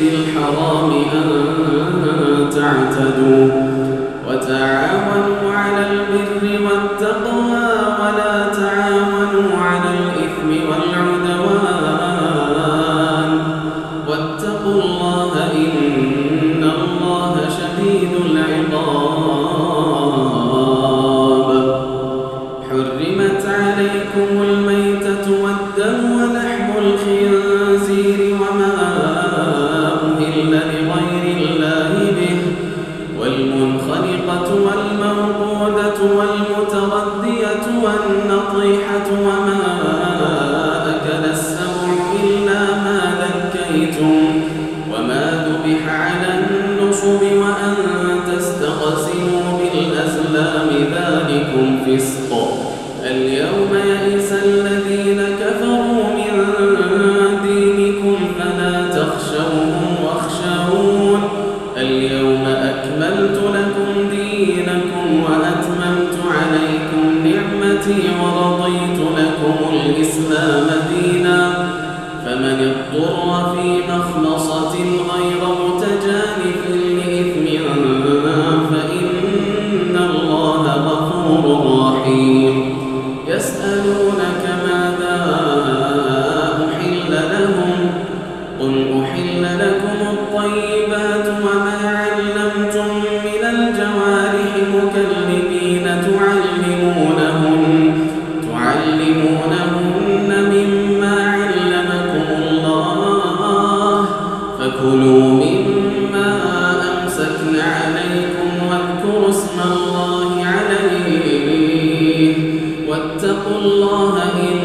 المسجد الحرام أن تعتدوا وتعاونوا واتقوا الله إن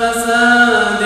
فساد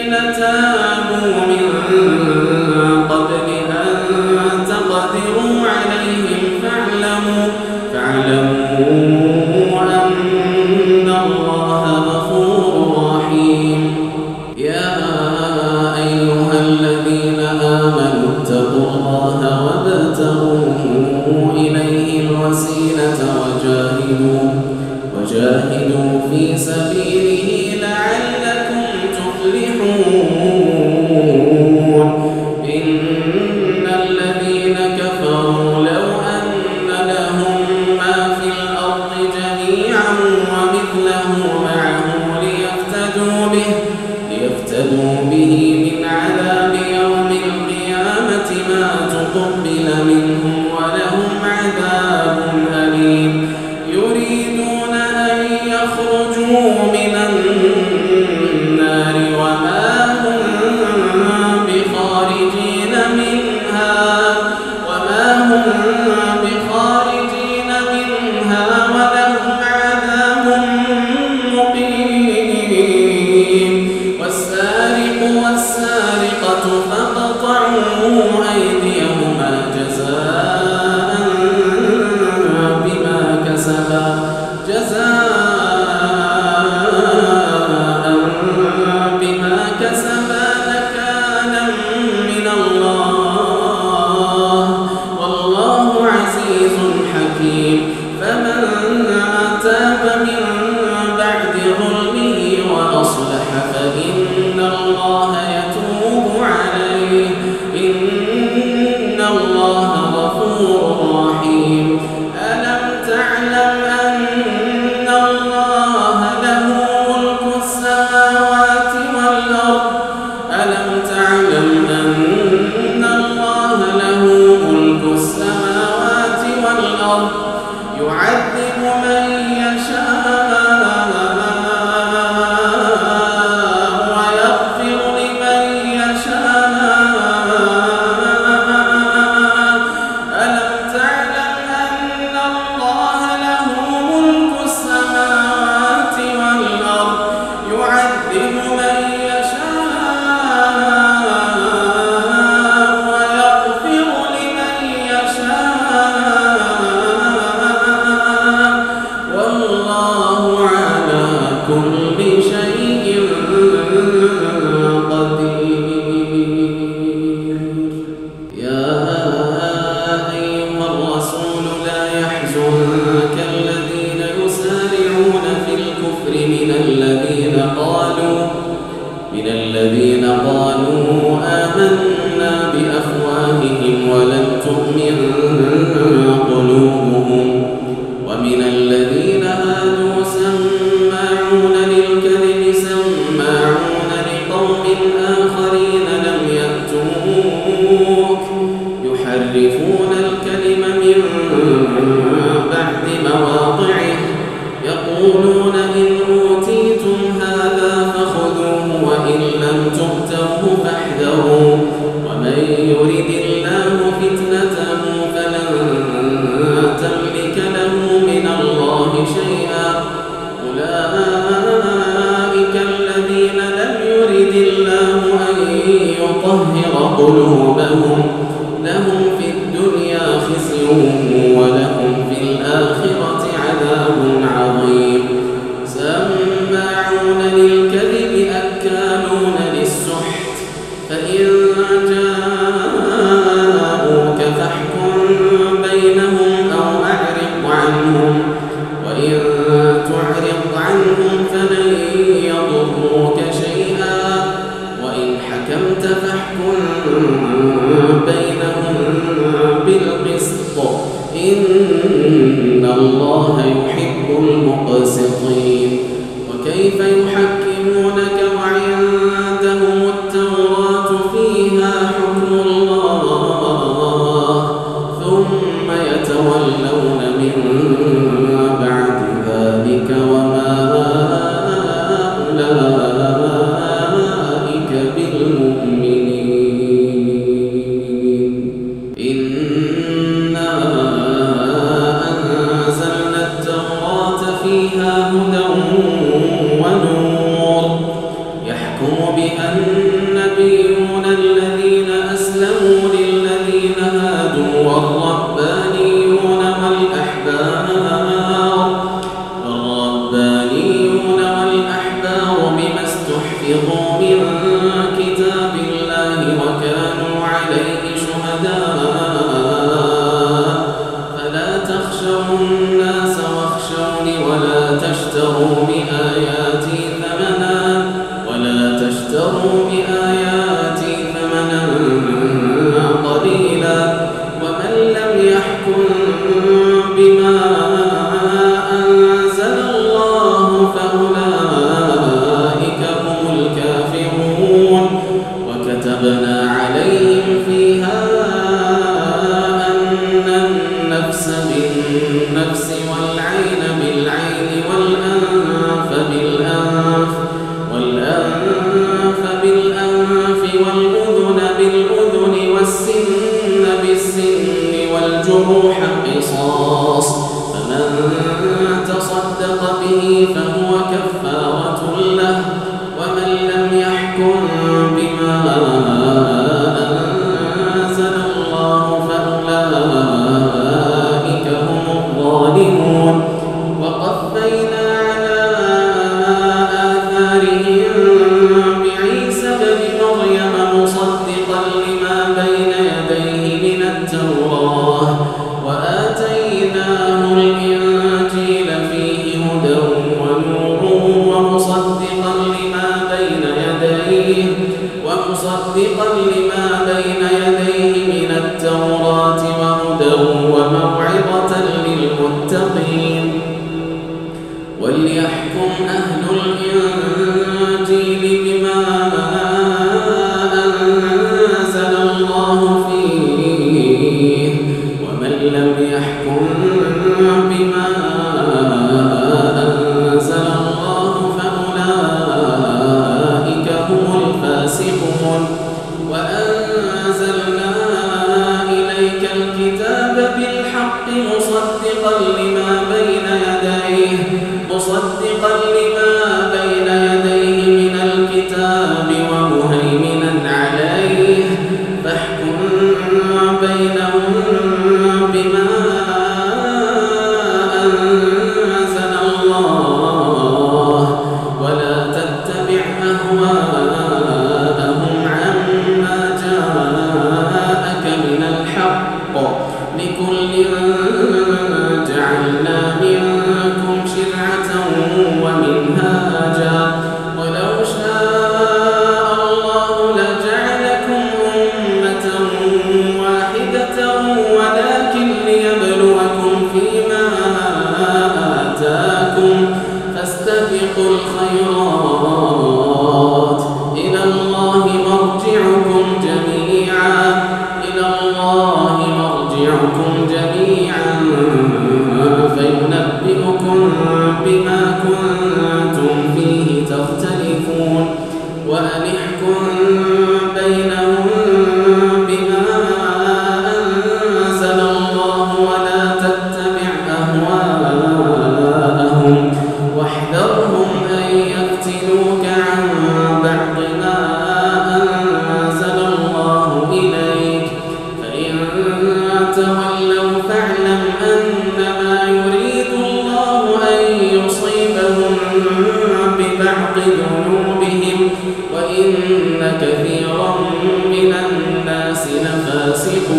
الذين تابوا من حبطت أعمالهم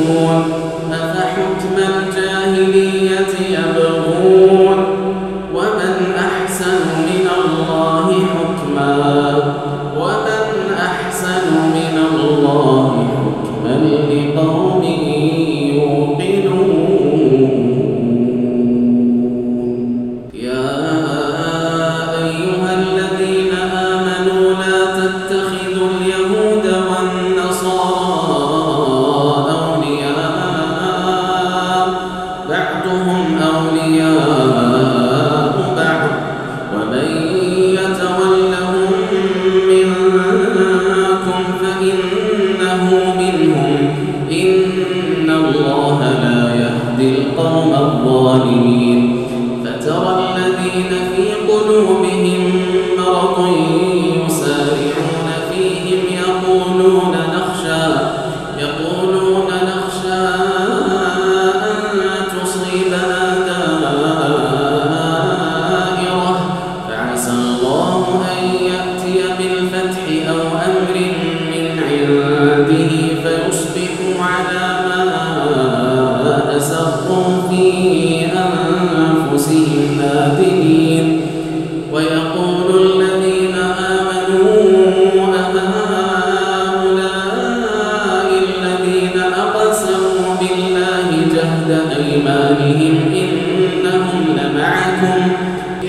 فأصبحوا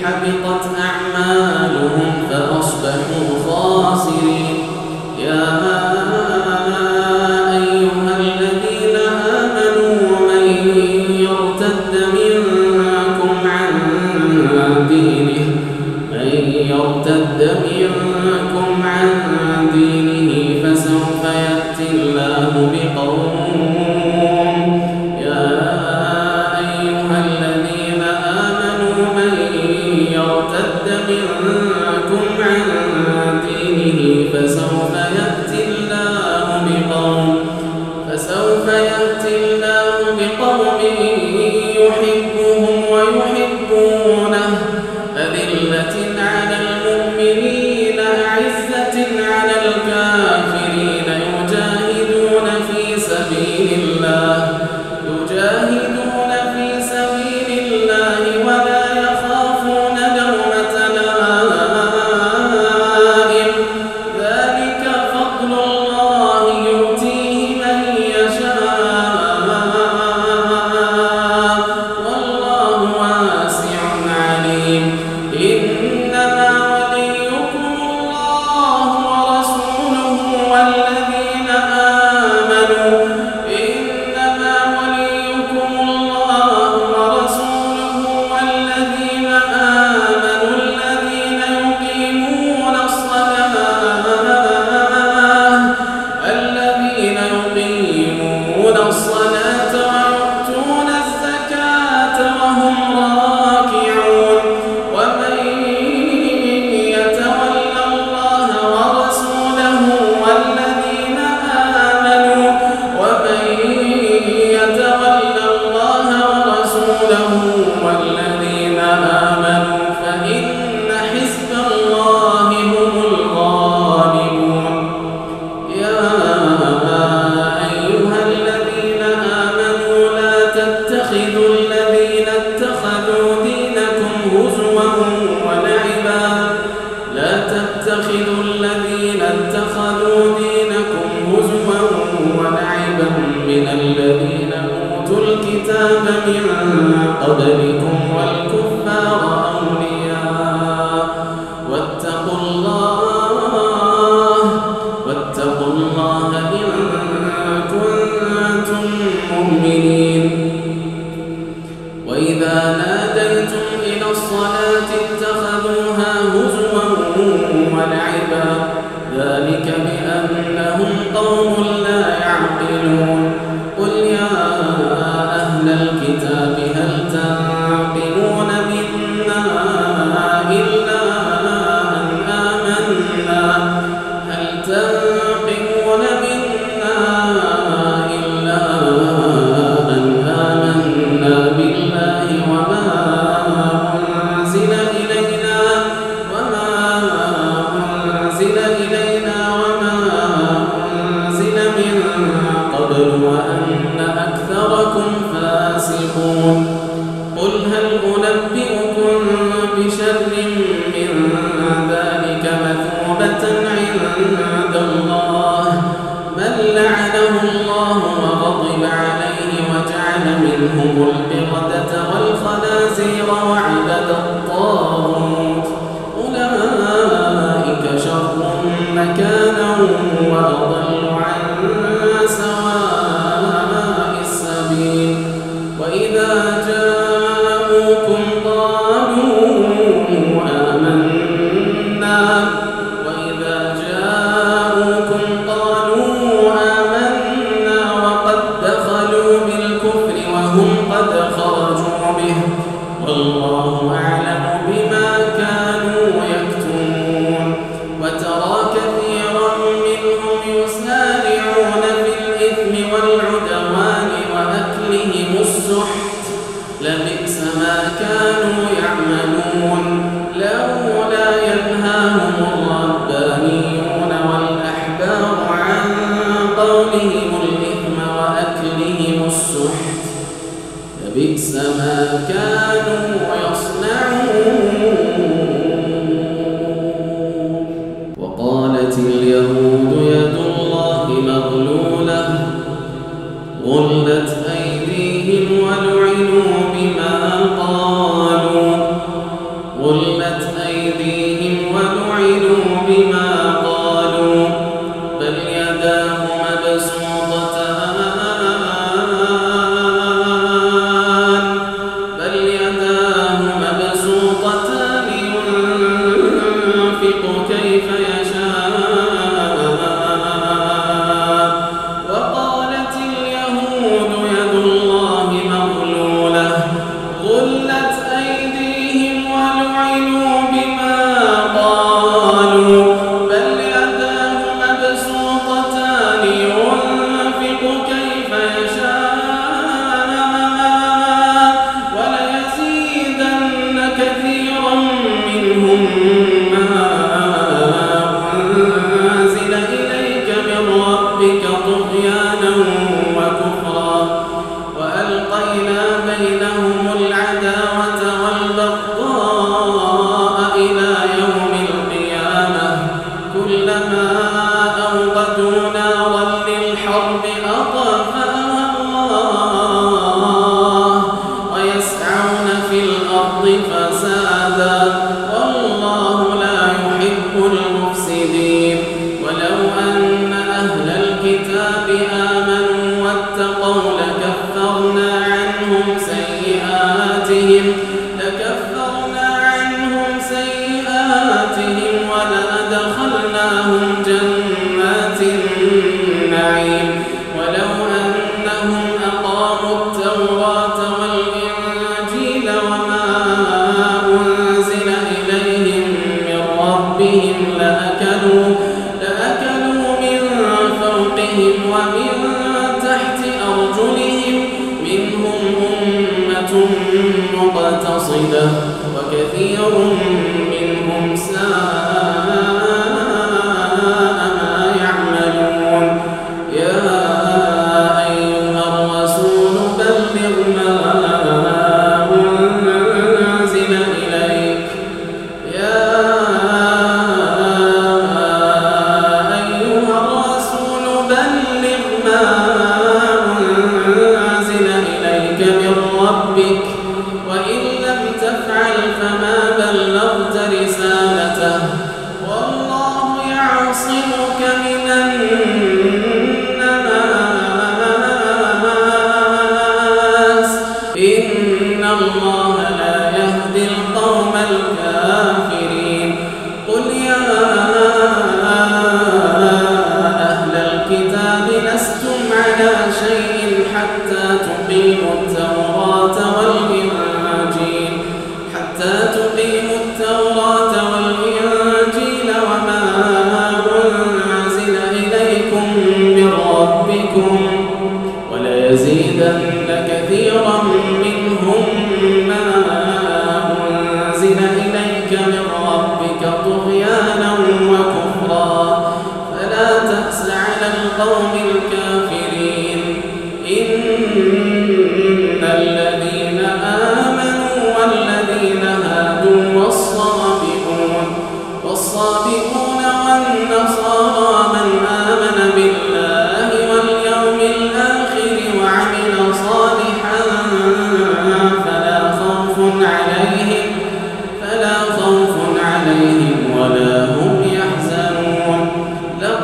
خاسرين بل يداه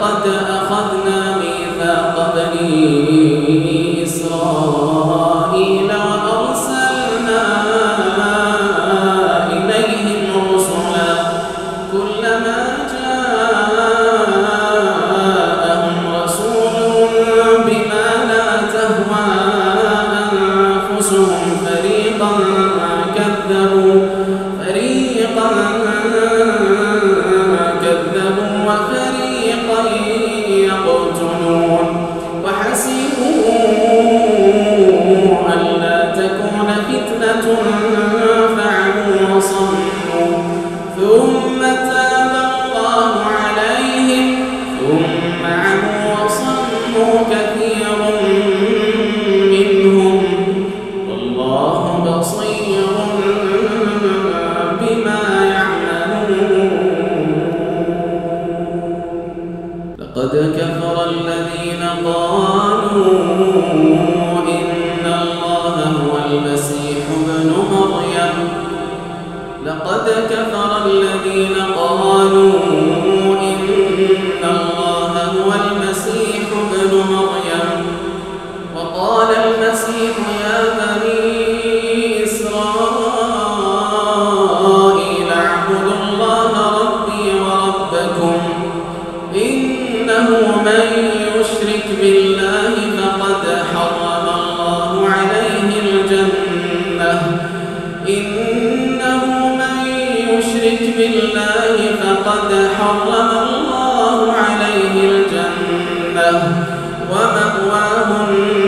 قد أن عما